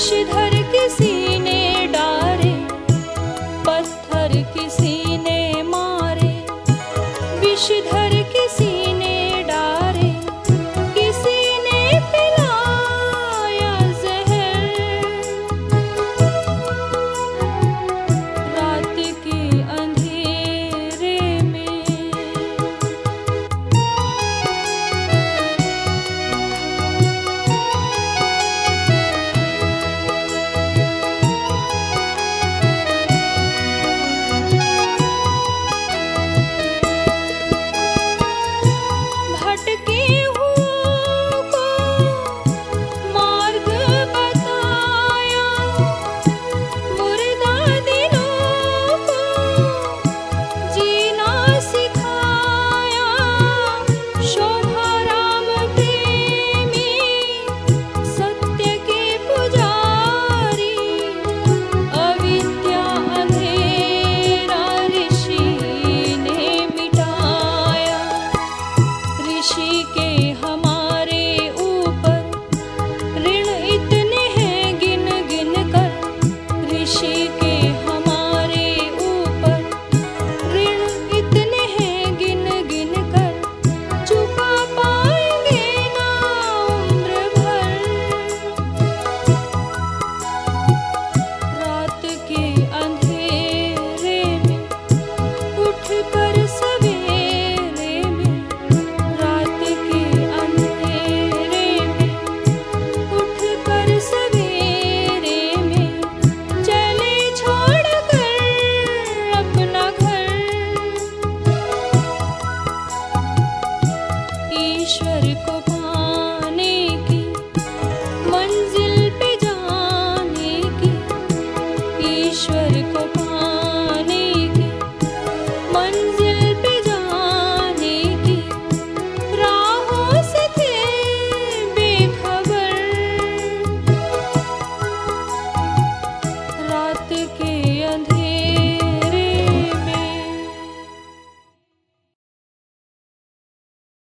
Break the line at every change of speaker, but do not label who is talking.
विषधर किसी te quiero.